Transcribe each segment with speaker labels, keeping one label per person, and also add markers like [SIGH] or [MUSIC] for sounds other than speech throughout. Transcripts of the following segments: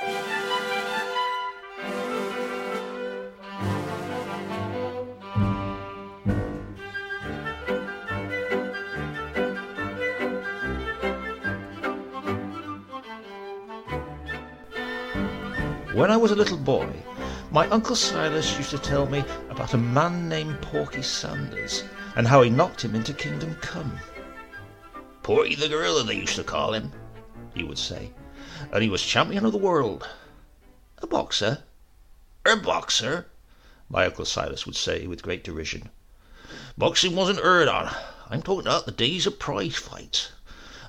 Speaker 1: When I was a little boy, my Uncle Silas used to tell me about a man named Porky Sanders and how he knocked him into Kingdom Come. Porky the Gorilla, they used to call him, he would say, and he was champion of the world. A boxer? A boxer? My Uncle Silas would say with great derision. Boxing wasn't heard on. I'm talking about the days of prize fights.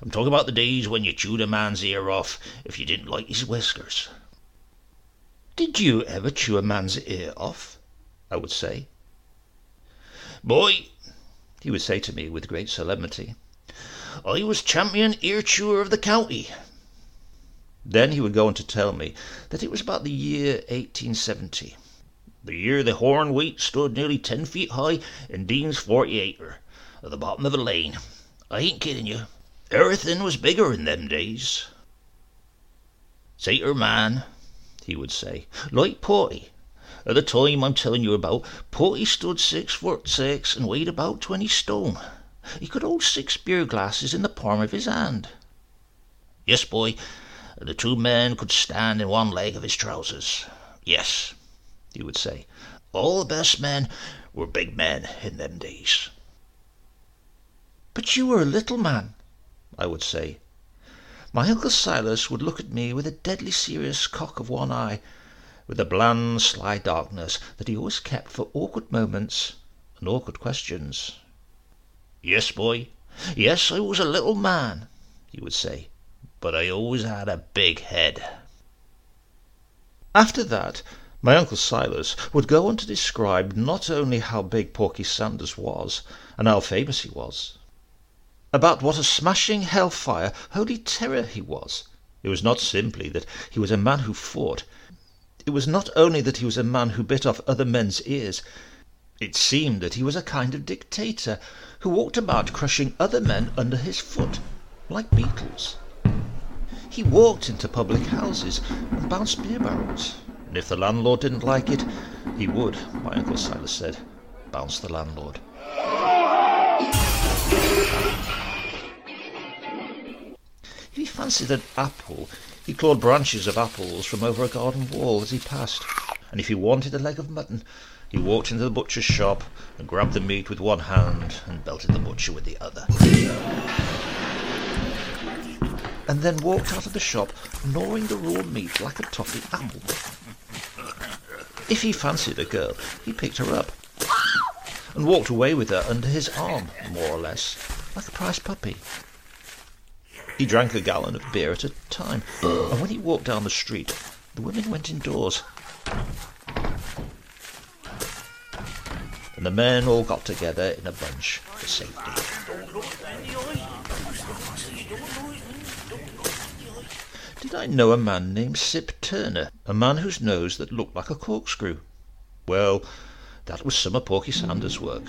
Speaker 1: I'm talking about the days when you chewed a man's ear off if you didn't like his whiskers. Did you ever chew a man's ear off? I would say. Boy, he would say to me with great solemnity, I was champion ear chewer of the county. Then he would go on to tell me that it was about the year 1870, the year the horn wheat stood nearly ten feet high in Dean's forty acre, at the bottom of a lane. I ain't kidding you. Everything was bigger in them days. Satyr man, he would say, like Porky. At the time I'm telling you about, Porky stood six foot six and weighed about twenty stone. He could hold six beer glasses in the palm of his hand. Yes, boy, the two men could stand in one leg of his trousers. Yes, he would say, all the best men were big men in them days. But you were a little man, I would say, my Uncle Silas would look at me with a deadly serious cock of one eye, with a bland sly darkness that he always kept for awkward moments and awkward questions. Yes, boy, yes, I was a little man, he would say, but I always had a big head. After that, my Uncle Silas would go on to describe not only how big Porky Sanders was, and how famous he was, about what a smashing hellfire, holy terror he was. It was not simply that he was a man who fought. It was not only that he was a man who bit off other men's ears. It seemed that he was a kind of dictator who walked about crushing other men under his foot, like beetles. He walked into public houses and bounced beer barrels, and if the landlord didn't like it, he would, my Uncle Silas said, bounce the landlord. If he fancied an apple, he clawed branches of apples from over a garden wall as he passed, and if he wanted a leg of mutton, he walked into the butcher's shop and grabbed the meat with one hand and belted the butcher with the other. And then walked out of the shop, gnawing the raw meat like a toffee apple. If he fancied a girl, he picked her up and walked away with her under his arm, more or less, like a prize puppy. He drank a gallon of beer at a time, and when he walked down the street, the women went indoors. And the men all got together in a bunch for safety. Did I know a man named Sip Turner, a man whose nose that looked like a corkscrew? Well, that was some of Porky Sanders' work.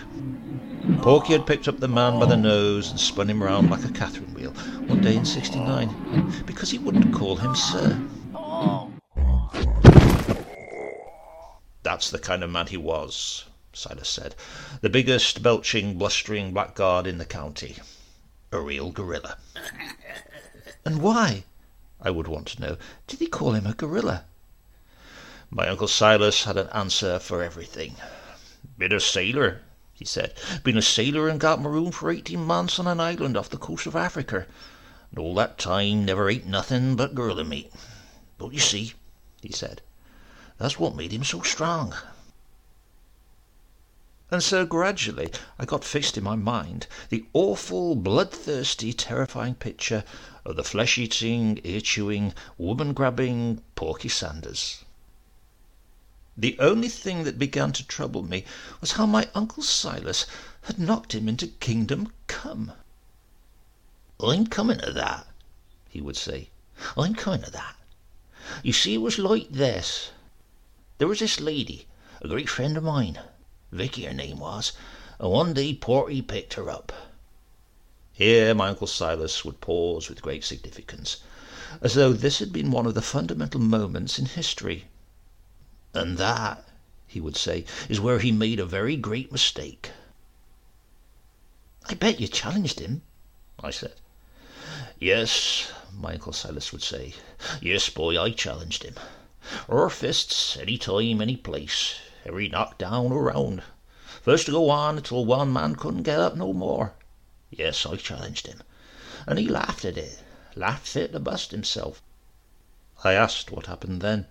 Speaker 1: Porky had picked up the man by the nose and spun him round like a Catherine wheel one day in '69 because he wouldn't call him sir. That's the kind of man he was, Silas said. The biggest, belching, blustering blackguard in the county. A real gorilla. And why, I would want to know, did he call him a gorilla? My Uncle Silas had an answer for everything. Been a sailor, he said. Been a sailor and got marooned for eighteen months on an island off the coast of Africa. And all that time never ate nothing but gorilla meat. But you see, he said, that's what made him so strong. And so gradually I got fixed in my mind the awful, bloodthirsty, terrifying picture of the flesh-eating, ear-chewing, woman-grabbing Porky Sanders. The only thing that began to trouble me was how my Uncle Silas had knocked him into Kingdom Come. I'm coming to that, he would say. I'm coming to that. You see, it was like this. There was this lady, a great friend of mine, Vicky her name was, and one day Porky picked her up. Here my Uncle Silas would pause with great significance, as though this had been one of the fundamental moments in history. And that, he would say, is where he made a very great mistake.
Speaker 2: I bet you challenged him, I said.
Speaker 1: Yes, my Uncle Silas would say. Yes, boy, I challenged him. Our fists, any time, any place, every knock down or round. First to go on until one man couldn't get up no more. Yes, I challenged him. And he laughed at it, laughed fit to bust himself. I asked what happened then.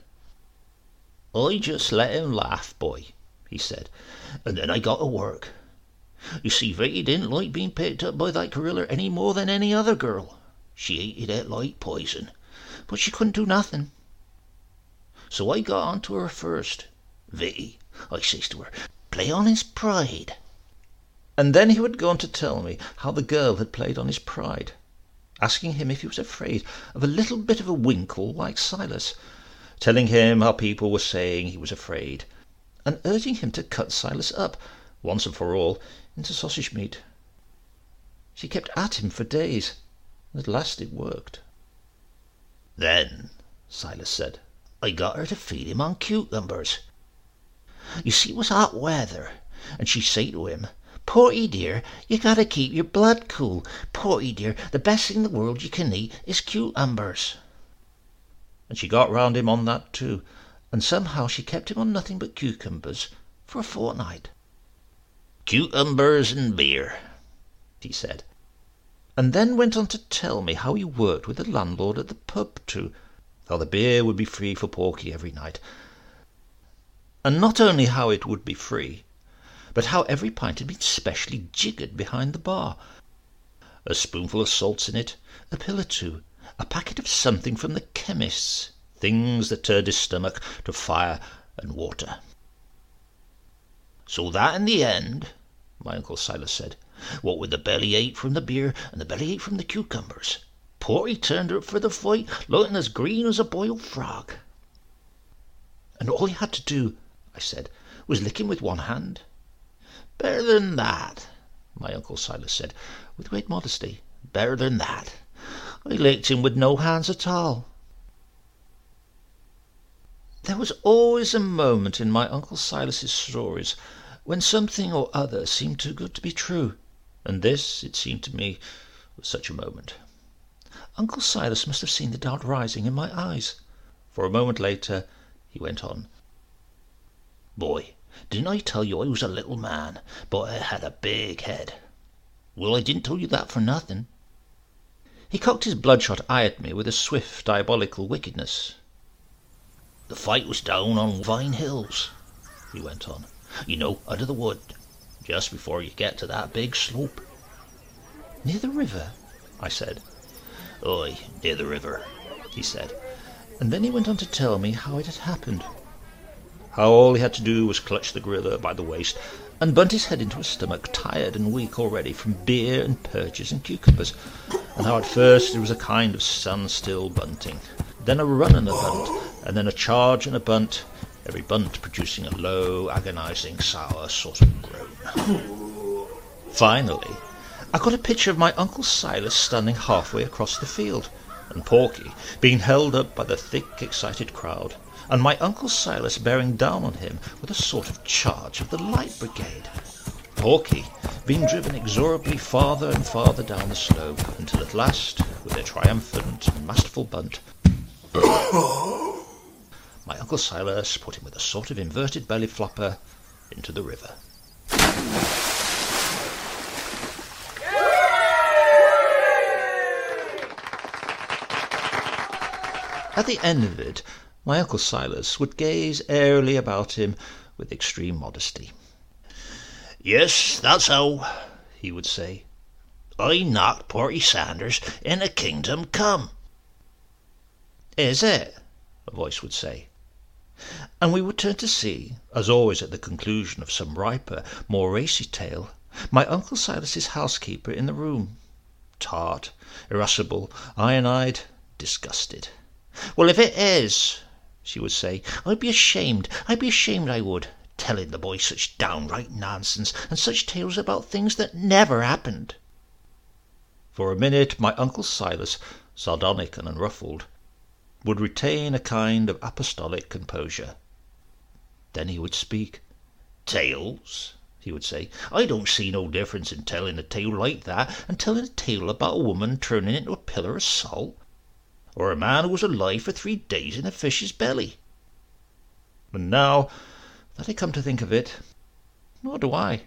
Speaker 1: I just let him laugh, boy, he said, and then I got to work. You see, Vicky didn't like being picked up by that gorilla any more than any other girl. She hated it like poison, but she couldn't do nothing. So I got on to her first. Vicky, I says to her, play on his pride. And then he would go on to tell me how the girl had played on his pride, asking him if he was afraid of a little bit of a winkle like Silas, telling him how people were saying he was afraid, and urging him to cut Silas up, once and for all, into sausage meat. She kept at him for days, and at last it worked. Then, Silas said, I got her to feed him on cucumbers. You see, it was hot weather, and she say to him, Porky dear, you gotta keep your blood cool. Porky dear, the best thing in the world you can eat is cucumbers. And she got round him on that too, and somehow she kept him on nothing but cucumbers for a fortnight. Cucumbers and beer, he said, and then went on to tell me how he worked with the landlord at the pub too, how the beer would be free for Porky every night, and not only how it would be free, but how every pint had been specially jiggered behind the bar. A spoonful of salts in it, a pill or two, a packet of something from the chemist's, things that turned his stomach to fire and water. So that in the end, my Uncle Silas said, what with the belly ache from the beer and the belly ache from the cucumbers, Porky turned up for the fight looking as green as a boiled frog. And all he had to do, I said, was licking with one hand. Better than that, my Uncle Silas said, with great modesty. Better than that. I licked him with no hands at all. There was always a moment in my Uncle Silas's stories when something or other seemed too good to be true, and this, it seemed to me, was such a moment. Uncle Silas must have seen the doubt rising in my eyes, for a moment later he went on. Boy, didn't I tell you I was a little man, but I had a big head? Well, I didn't tell you that for nothing. He cocked his bloodshot eye at me with a swift, diabolical wickedness. The fight was down on Vine Hills, he went on. You know, under the wood, just before you get to that big slope.
Speaker 2: Near the river?
Speaker 1: I said. Aye, near the river, he said. And then he went on to tell me how it had happened. How all he had to do was clutch the gorilla by the waist and bunt his head into a stomach tired and weak already from beer and perches and cucumbers, and how at first it was a kind of standstill bunting, then a run and a bunt, and then a charge and a bunt, every bunt producing a low, agonizing, sour sort of groan. Finally, I got a picture of my Uncle Silas standing halfway across the field, and Porky being held up by the thick, excited crowd, and my Uncle Silas bearing down on him with a sort of charge of the Light Brigade. Porky being driven inexorably farther and farther down the slope, until at last, with a triumphant and masterful bunt, [COUGHS] my Uncle Silas put him with a sort of inverted belly flopper into the river. At the end of it, my Uncle Silas would gaze airily about him with extreme modesty. Yes, that's how, he would say. I knocked Porky Sanders in a kingdom come. Is it? a voice would say. And we would turn to see, as always at the conclusion of some riper, more racy tale, my Uncle Silas's housekeeper in the room, tart, irascible, iron-eyed, disgusted. Well, if it is, she would say, I'd be ashamed, I'd be ashamed, I would, telling the boy such downright nonsense and such tales about things that never happened. For a minute my Uncle Silas, sardonic and unruffled, would retain a kind of apostolic composure. Then he would speak. "Tales," he would say. "I don't see no difference in telling a tale like that and telling a tale about a woman turning into a pillar of salt, or a man who was alive for three days in a fish's belly. And now that I come to think of it, nor do I.